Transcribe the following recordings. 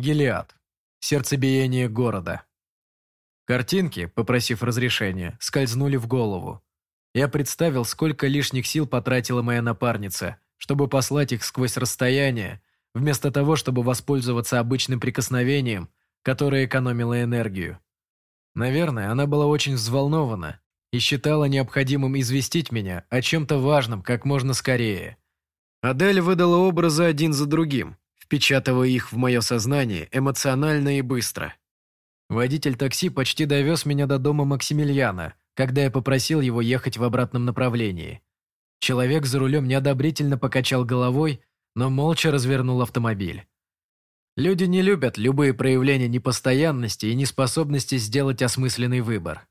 Гелиад. Сердцебиение города. Картинки, попросив разрешения, скользнули в голову. Я представил, сколько лишних сил потратила моя напарница, чтобы послать их сквозь расстояние, вместо того, чтобы воспользоваться обычным прикосновением, которое экономило энергию. Наверное, она была очень взволнована и считала необходимым известить меня о чем-то важном как можно скорее. Адель выдала образы один за другим, впечатывая их в мое сознание эмоционально и быстро. Водитель такси почти довез меня до дома Максимилиана, когда я попросил его ехать в обратном направлении. Человек за рулем неодобрительно покачал головой, но молча развернул автомобиль. Люди не любят любые проявления непостоянности и неспособности сделать осмысленный выбор.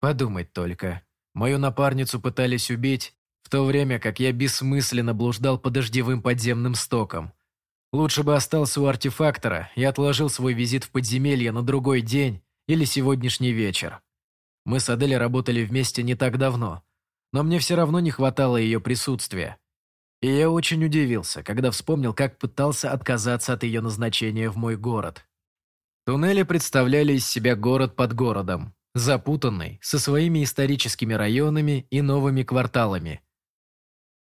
Подумать только. Мою напарницу пытались убить, в то время как я бессмысленно блуждал по дождевым подземным стокам – Лучше бы остался у артефактора и отложил свой визит в подземелье на другой день или сегодняшний вечер. Мы с Адель работали вместе не так давно, но мне все равно не хватало ее присутствия. И я очень удивился, когда вспомнил, как пытался отказаться от ее назначения в мой город. Туннели представляли из себя город под городом, запутанный, со своими историческими районами и новыми кварталами.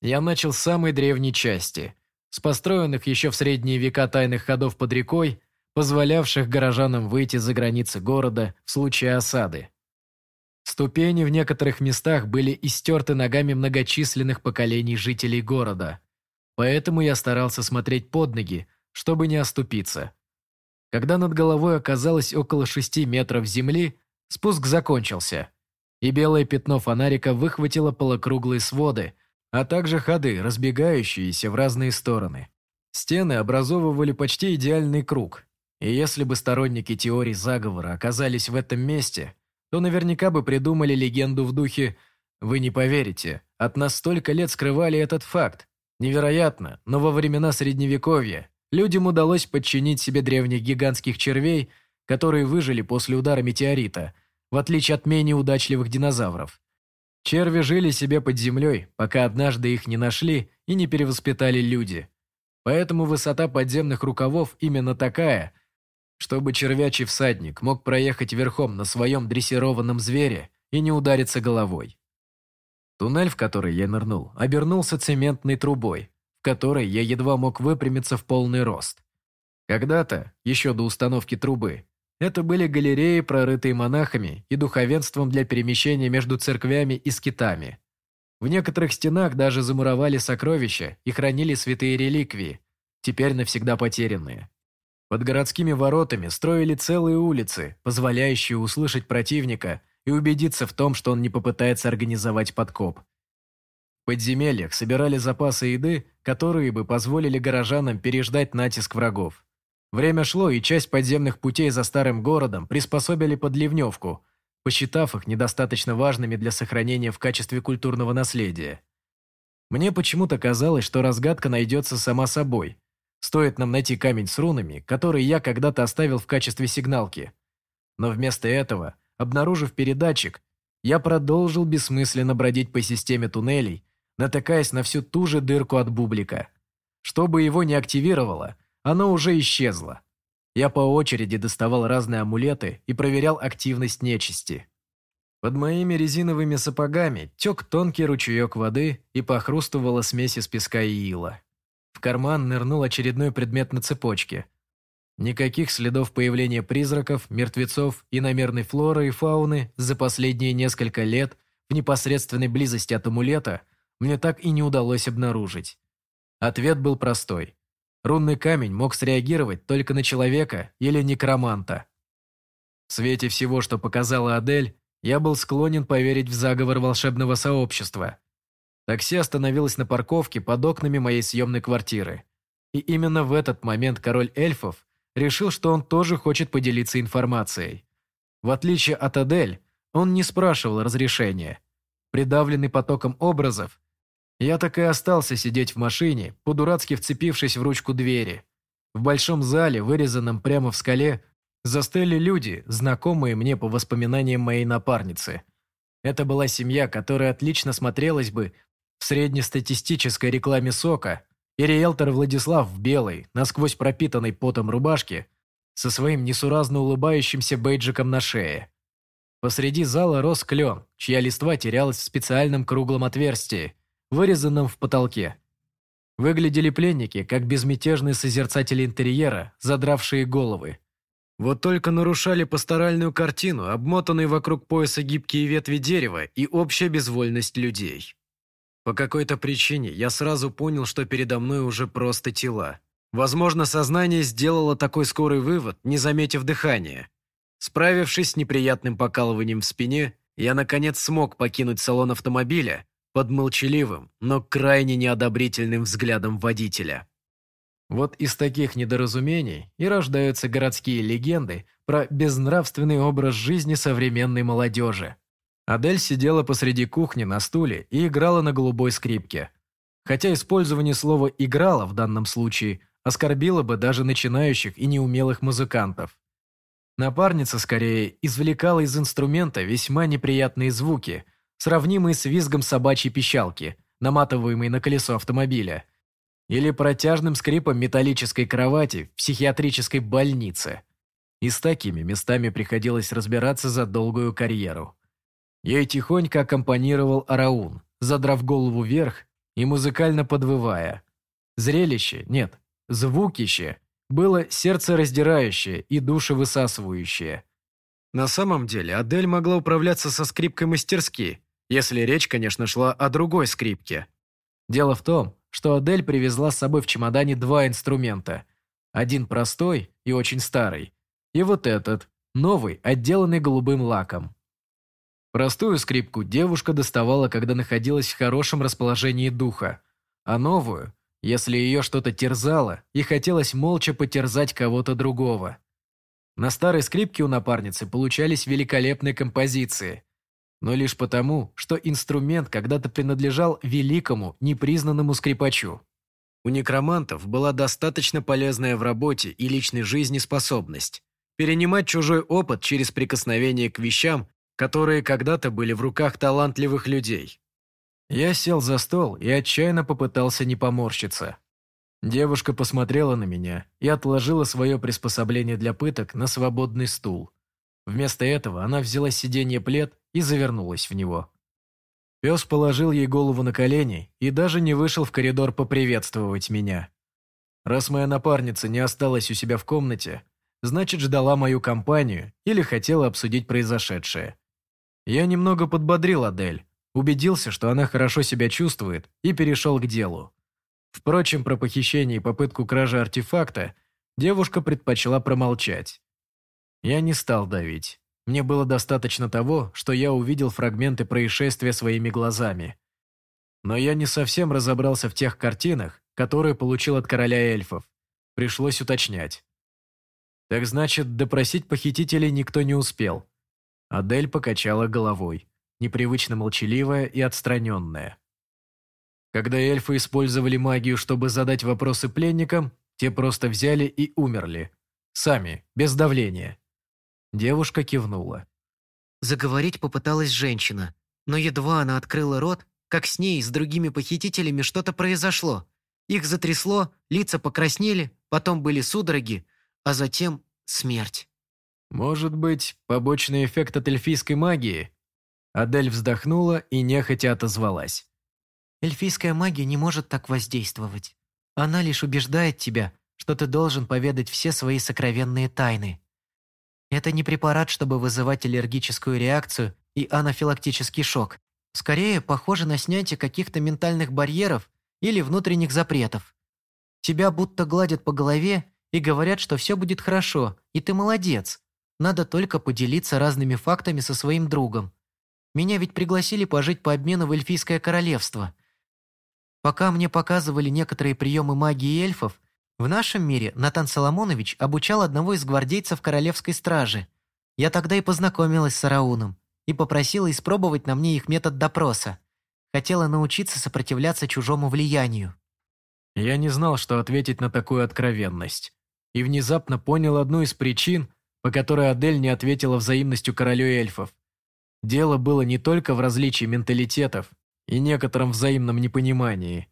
Я начал с самой древней части – с построенных еще в средние века тайных ходов под рекой, позволявших горожанам выйти за границы города в случае осады. Ступени в некоторых местах были истерты ногами многочисленных поколений жителей города, поэтому я старался смотреть под ноги, чтобы не оступиться. Когда над головой оказалось около шести метров земли, спуск закончился, и белое пятно фонарика выхватило полукруглые своды, а также ходы, разбегающиеся в разные стороны. Стены образовывали почти идеальный круг, и если бы сторонники теории заговора оказались в этом месте, то наверняка бы придумали легенду в духе «Вы не поверите, от нас столько лет скрывали этот факт. Невероятно, но во времена Средневековья людям удалось подчинить себе древних гигантских червей, которые выжили после удара метеорита, в отличие от менее удачливых динозавров. Черви жили себе под землей, пока однажды их не нашли и не перевоспитали люди. Поэтому высота подземных рукавов именно такая, чтобы червячий всадник мог проехать верхом на своем дрессированном звере и не удариться головой. Туннель, в который я нырнул, обернулся цементной трубой, в которой я едва мог выпрямиться в полный рост. Когда-то, еще до установки трубы, это были галереи, прорытые монахами и духовенством для перемещения между церквями и скитами. В некоторых стенах даже замуровали сокровища и хранили святые реликвии, теперь навсегда потерянные. Под городскими воротами строили целые улицы, позволяющие услышать противника и убедиться в том, что он не попытается организовать подкоп. В подземельях собирали запасы еды, которые бы позволили горожанам переждать натиск врагов. Время шло, и часть подземных путей за старым городом приспособили под ливневку, посчитав их недостаточно важными для сохранения в качестве культурного наследия. Мне почему-то казалось, что разгадка найдется сама собой. Стоит нам найти камень с рунами, который я когда-то оставил в качестве сигналки. Но вместо этого, обнаружив передатчик, я продолжил бессмысленно бродить по системе туннелей, натыкаясь на всю ту же дырку от бублика. Чтобы его не активировало – оно уже исчезло. Я по очереди доставал разные амулеты и проверял активность нечисти. Под моими резиновыми сапогами тек тонкий ручеек воды и похрустывала смесь из песка и ила. В карман нырнул очередной предмет на цепочке. Никаких следов появления призраков, мертвецов, иномерной флоры и фауны за последние несколько лет в непосредственной близости от амулета мне так и не удалось обнаружить. Ответ был простой. Рунный камень мог среагировать только на человека или некроманта. В свете всего, что показала Адель, я был склонен поверить в заговор волшебного сообщества. Такси остановилось на парковке под окнами моей съемной квартиры. И именно в этот момент король эльфов решил, что он тоже хочет поделиться информацией. В отличие от Адель, он не спрашивал разрешения. Придавленный потоком образов, я так и остался сидеть в машине, по-дурацки вцепившись в ручку двери. В большом зале, вырезанном прямо в скале, застыли люди, знакомые мне по воспоминаниям моей напарницы. Это была семья, которая отлично смотрелась бы в среднестатистической рекламе сока и риэлтор Владислав в белой, насквозь пропитанной потом рубашке, со своим несуразно улыбающимся бейджиком на шее. Посреди зала рос клен, чья листва терялась в специальном круглом отверстии, вырезанном в потолке. Выглядели пленники, как безмятежные созерцатели интерьера, задравшие головы. Вот только нарушали пасторальную картину, обмотанные вокруг пояса гибкие ветви дерева и общая безвольность людей. По какой-то причине я сразу понял, что передо мной уже просто тела. Возможно, сознание сделало такой скорый вывод, не заметив дыхания. Справившись с неприятным покалыванием в спине, я наконец смог покинуть салон автомобиля под молчаливым, но крайне неодобрительным взглядом водителя. Вот из таких недоразумений и рождаются городские легенды про безнравственный образ жизни современной молодежи. Адель сидела посреди кухни на стуле и играла на голубой скрипке. Хотя использование слова «играла» в данном случае оскорбило бы даже начинающих и неумелых музыкантов. Напарница, скорее, извлекала из инструмента весьма неприятные звуки, сравнимые с визгом собачьей пищалки, наматываемой на колесо автомобиля – или протяжным скрипом металлической кровати в психиатрической больнице. И с такими местами приходилось разбираться за долгую карьеру. Ей тихонько аккомпанировал Араун, задрав голову вверх и музыкально подвывая. Зрелище, нет, звукище, было сердцераздирающее и душевысасывающее. На самом деле Адель могла управляться со скрипкой мастерски, если речь, конечно, шла о другой скрипке. Дело в том, что Адель привезла с собой в чемодане два инструмента. Один простой и очень старый, и вот этот, новый, отделанный голубым лаком. Простую скрипку девушка доставала, когда находилась в хорошем расположении духа, а новую, если ее что-то терзало и хотелось молча потерзать кого-то другого. На старой скрипке у напарницы получались великолепные композиции, но лишь потому, что инструмент когда-то принадлежал великому, непризнанному скрипачу. У некромантов была достаточно полезная в работе и личной жизни способность перенимать чужой опыт через прикосновение к вещам, которые когда-то были в руках талантливых людей. Я сел за стол и отчаянно попытался не поморщиться. Девушка посмотрела на меня и отложила свое приспособление для пыток на свободный стул. Вместо этого она взяла сиденье плед и завернулась в него. Пес положил ей голову на колени и даже не вышел в коридор поприветствовать меня. Раз моя напарница не осталась у себя в комнате, значит, ждала мою компанию или хотела обсудить произошедшее. Я немного подбодрил Адель, убедился, что она хорошо себя чувствует, и перешел к делу. Впрочем, про похищение и попытку кражи артефакта девушка предпочла промолчать. Я не стал давить. Мне было достаточно того, что я увидел фрагменты происшествия своими глазами. Но я не совсем разобрался в тех картинах, которые получил от короля эльфов. Пришлось уточнять. Так значит, допросить похитителей никто не успел. Адель покачала головой, непривычно молчаливая и отстраненная. Когда эльфы использовали магию, чтобы задать вопросы пленникам, те просто взяли и умерли. Сами, без давления. Девушка кивнула. Заговорить попыталась женщина, но едва она открыла рот, как с ней и с другими похитителями что-то произошло. Их затрясло, лица покраснели, потом были судороги, а затем смерть. «Может быть, побочный эффект от эльфийской магии?» Адель вздохнула и нехотя отозвалась. «Эльфийская магия не может так воздействовать. Она лишь убеждает тебя, что ты должен поведать все свои сокровенные тайны. Это не препарат, чтобы вызывать аллергическую реакцию и анафилактический шок. Скорее, похоже на снятие каких-то ментальных барьеров или внутренних запретов. Тебя будто гладят по голове и говорят, что все будет хорошо, и ты молодец. Надо только поделиться разными фактами со своим другом. Меня ведь пригласили пожить по обмену в эльфийское королевство. Пока мне показывали некоторые приемы магии эльфов, в нашем мире Натан Соломонович обучал одного из гвардейцев королевской стражи. Я тогда и познакомилась с Арауном и попросила испробовать на мне их метод допроса. Хотела научиться сопротивляться чужому влиянию. Я не знал, что ответить на такую откровенность. И внезапно понял одну из причин, по которой Адель не ответила взаимностью королю эльфов. Дело было не только в различии менталитетов и некотором взаимном непонимании.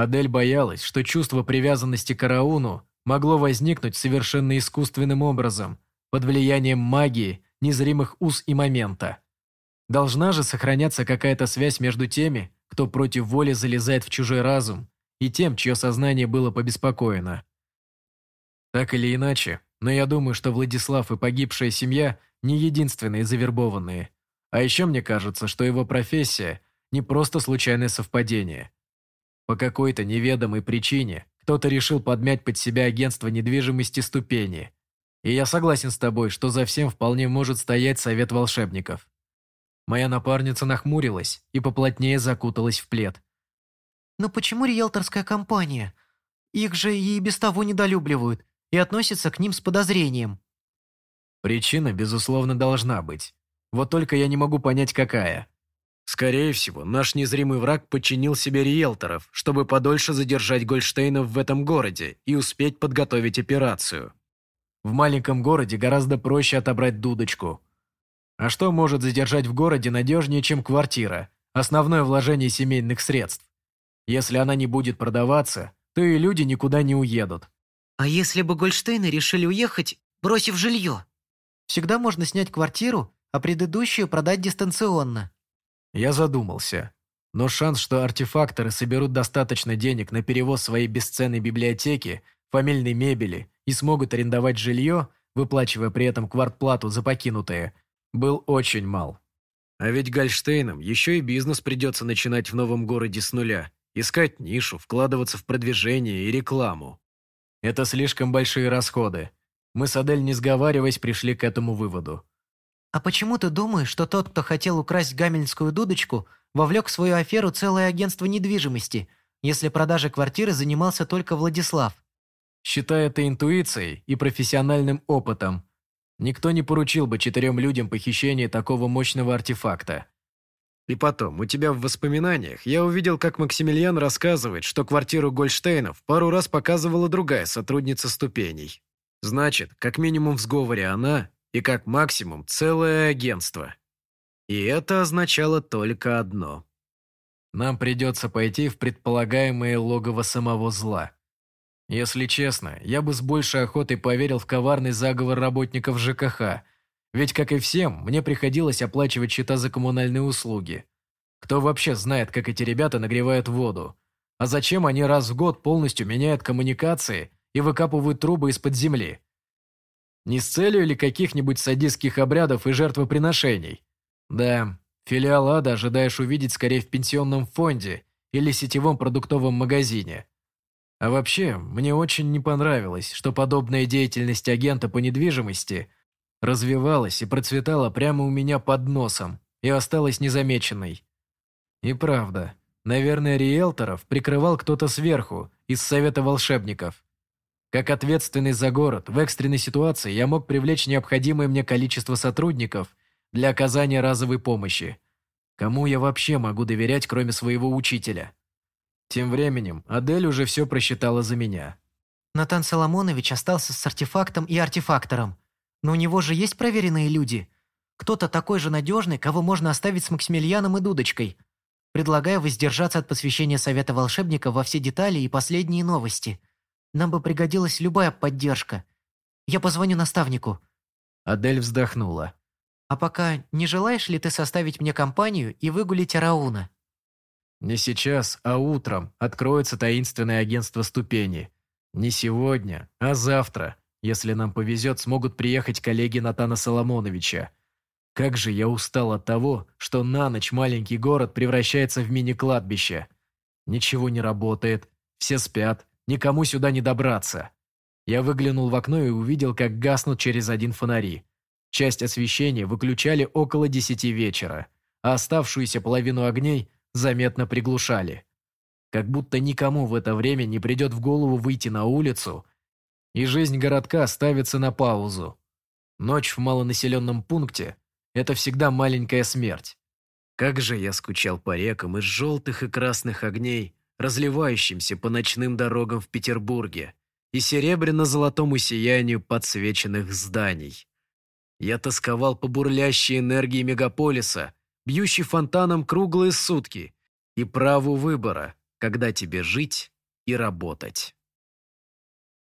Адель боялась, что чувство привязанности к Арауну могло возникнуть совершенно искусственным образом, под влиянием магии, незримых уз и момента. Должна же сохраняться какая-то связь между теми, кто против воли залезает в чужой разум, и тем, чье сознание было побеспокоено. Так или иначе, но я думаю, что Владислав и погибшая семья не единственные завербованные. А еще мне кажется, что его профессия – не просто случайное совпадение. По какой-то неведомой причине кто-то решил подмять под себя агентство недвижимости ступени. И я согласен с тобой, что за всем вполне может стоять совет волшебников. Моя напарница нахмурилась и поплотнее закуталась в плед. «Но почему риэлторская компания? Их же и без того недолюбливают и относятся к ним с подозрением». Причина, безусловно, должна быть. Вот только я не могу понять, какая. Скорее всего, наш незримый враг подчинил себе риэлторов, чтобы подольше задержать Гольштейнов в этом городе и успеть подготовить операцию. В маленьком городе гораздо проще отобрать дудочку. А что может задержать в городе надежнее, чем квартира, основное вложение семейных средств? Если она не будет продаваться, то и люди никуда не уедут. А если бы Гольштейны решили уехать, бросив жилье? Всегда можно снять квартиру, а предыдущую продать дистанционно. Я задумался. Но шанс, что артефакторы соберут достаточно денег на перевоз своей бесценной библиотеки, фамильной мебели и смогут арендовать жилье, выплачивая при этом квартплату за покинутое, был очень мал. А ведь Гольштейнам еще и бизнес придется начинать в новом городе с нуля, искать нишу, вкладываться в продвижение и рекламу. Это слишком большие расходы. Мы с Адель, не сговариваясь, пришли к этому выводу. «А почему ты думаешь, что тот, кто хотел украсть гамельнскую дудочку, вовлек в свою аферу целое агентство недвижимости, если продажей квартиры занимался только Владислав?» Считая это интуицией и профессиональным опытом, никто не поручил бы четырем людям похищение такого мощного артефакта. И потом, у тебя в воспоминаниях я увидел, как Максимилиан рассказывает, что квартиру Гольштейнов пару раз показывала другая сотрудница ступеней. Значит, как минимум в сговоре она и как максимум целое агентство. И это означало только одно. Нам придется пойти в предполагаемое логово самого зла. Если честно, я бы с большей охотой поверил в коварный заговор работников ЖКХ, ведь, как и всем, мне приходилось оплачивать счета за коммунальные услуги. Кто вообще знает, как эти ребята нагревают воду? А зачем они раз в год полностью меняют коммуникации и выкапывают трубы из-под земли? Не с целью ли каких-нибудь садистских обрядов и жертвоприношений? Да, филиал ада ожидаешь увидеть скорее в пенсионном фонде или сетевом продуктовом магазине. А вообще, мне очень не понравилось, что подобная деятельность агента по недвижимости развивалась и процветала прямо у меня под носом и осталась незамеченной. И правда, наверное, риэлторов прикрывал кто-то сверху, из Совета волшебников. Как ответственный за город, в экстренной ситуации я мог привлечь необходимое мне количество сотрудников для оказания разовой помощи. Кому я вообще могу доверять, кроме своего учителя? Тем временем Адель уже все просчитала за меня. Натан Соломонович остался с артефактом и артефактором. Но у него же есть проверенные люди. Кто-то такой же надежный, кого можно оставить с Максимилианом и Дудочкой. Предлагаю воздержаться от посвящения Совета волшебников во все детали и последние новости – нам бы пригодилась любая поддержка. Я позвоню наставнику». Адель вздохнула. «А пока не желаешь ли ты составить мне компанию и выгулить Арауна?» «Не сейчас, а утром откроется таинственное агентство ступени. Не сегодня, а завтра. Если нам повезет, смогут приехать коллеги Натана Соломоновича. Как же я устал от того, что на ночь маленький город превращается в мини-кладбище. Ничего не работает, все спят, Никому сюда не добраться. Я выглянул в окно и увидел, как гаснут через один фонари. Часть освещения выключали около десяти вечера, а оставшуюся половину огней заметно приглушали. Как будто никому в это время не придет в голову выйти на улицу, и жизнь городка ставится на паузу. Ночь в малонаселенном пункте – это всегда маленькая смерть. Как же я скучал по рекам из желтых и красных огней, разливающимся по ночным дорогам в Петербурге и серебряно-золотому сиянию подсвеченных зданий. Я тосковал по бурлящей энергии мегаполиса, бьющей фонтаном круглые сутки, и праву выбора, когда тебе жить и работать.